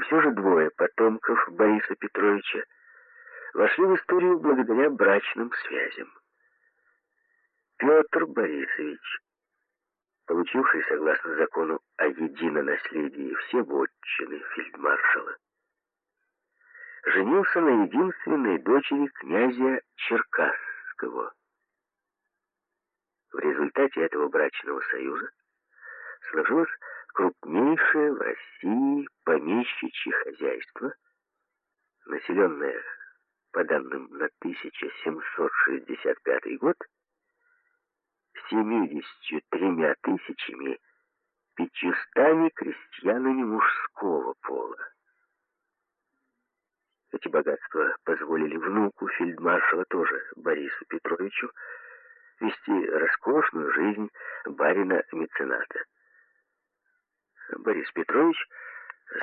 все же двое потомков Бориса Петровича вошли в историю благодаря брачным связям. Петр Борисович, получивший, согласно закону о единонаследии все вотчины фельдмаршала, женился на единственной дочери князя Черкасского. В результате этого брачного союза сложилось крупнейшее в России помещичье хозяйство, населенное, по данным на 1765 год, 73 тысячами пятьюстами крестьянами мужского пола. Эти богатства позволили внуку фельдмаршала тоже, Борису Петровичу, вести роскошную жизнь барина-мецената. Борис Петрович,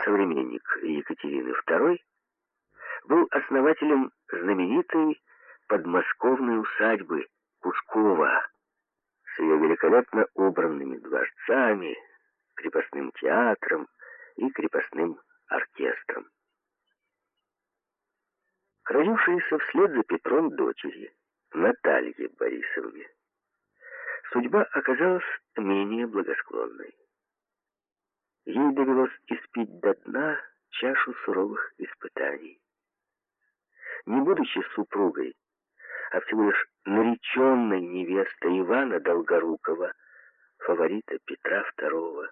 современник Екатерины II, был основателем знаменитой подмосковной усадьбы Кускова с ее великолепно убранными дворцами, крепостным театром и крепостным оркестром. Родившиеся вслед за Петром дочери, Наталье Борисовне, судьба оказалась менее благосклонной. Ей довелось испить до дна чашу суровых испытаний. Не будучи супругой, а всего лишь нареченной невестой Ивана Долгорукова, фаворита Петра II,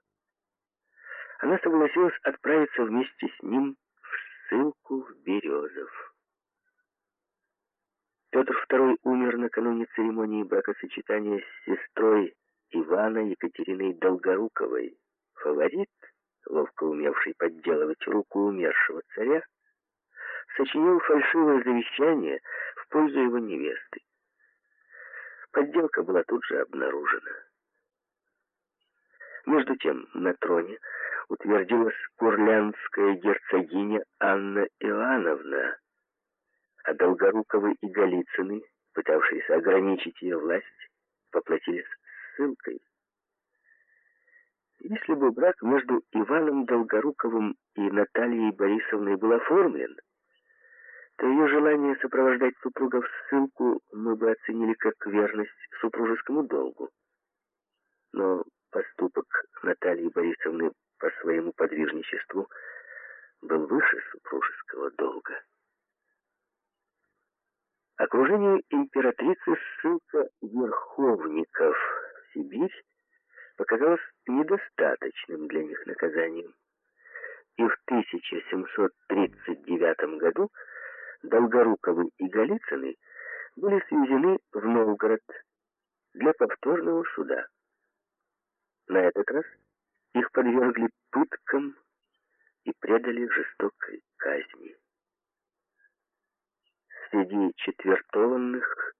она согласилась отправиться вместе с ним в ссылку в Березов. Петр II умер накануне церемонии бракосочетания с сестрой Ивана Екатериной Долгоруковой. Фаворит, ловко умевший подделывать руку умершего царя, сочинил фальшивое завещание в пользу его невесты. Подделка была тут же обнаружена. Между тем на троне утвердилась курлянская герцогиня Анна Иоанновна, а Долгоруковы и Голицыны, пытавшиеся ограничить ее власть, поплатились ссылкой. Если бы брак между Иваном Долгоруковым и Натальей Борисовной был оформлен, то ее желание сопровождать супруга в ссылку мы бы оценили как верность супружескому долгу. Но поступок Натальи Борисовны по своему подвижничеству был выше супружеского долга. Окружению императрицы ссылка верховников в Сибирь показалось недостаточным для них наказанием. И в 1739 году Долгоруковы и Голицыны были свезены в Новгород для повторного суда. На этот раз их подвергли пыткам и предали жестокой казни. Среди четвертованных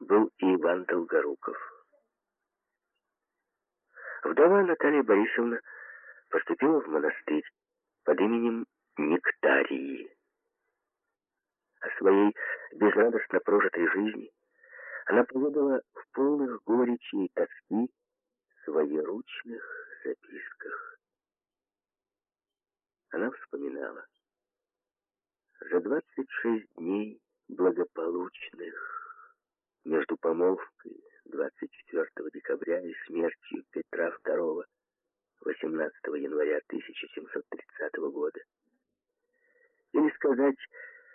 был и Иван Долгоруков. Вдова Наталья Борисовна поступила в монастырь под именем Нектарии. О своей безрадостно прожитой жизни она поведала в полных горечи и тоски своеручных записках. Она вспоминала. За 26 дней благополучных между помолвкой 24 декабря и сказать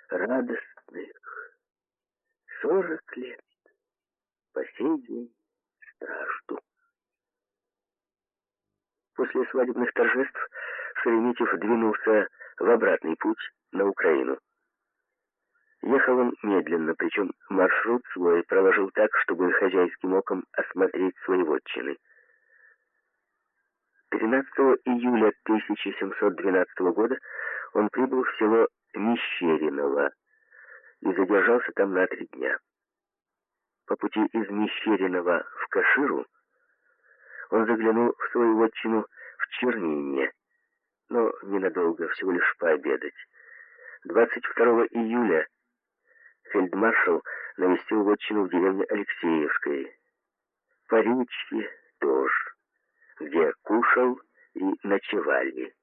радостных 40 лет по сей день стражду. После свадебных торжеств Шереметьев двинулся в обратный путь на Украину. Ехал он медленно, причем маршрут свой проложил так, чтобы хозяйским оком осмотреть свои вотчины. 13 июля 1712 года он прибыл в село Мещериново и задержался там на три дня. По пути из Мещеринова в Каширу он заглянул в свою вотчину в Чернине, но ненадолго, всего лишь пообедать. 22 июля фельдмаршал навестил вотчину в деревне Алексеевской. По речке тоже, где кушал и ночевали.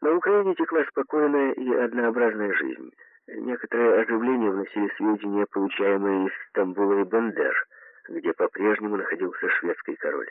На Украине текла спокойная и однообразная жизнь. Некоторое оживление вносили сведения, получаемые из Стамбула и Бендер, где по-прежнему находился шведский король.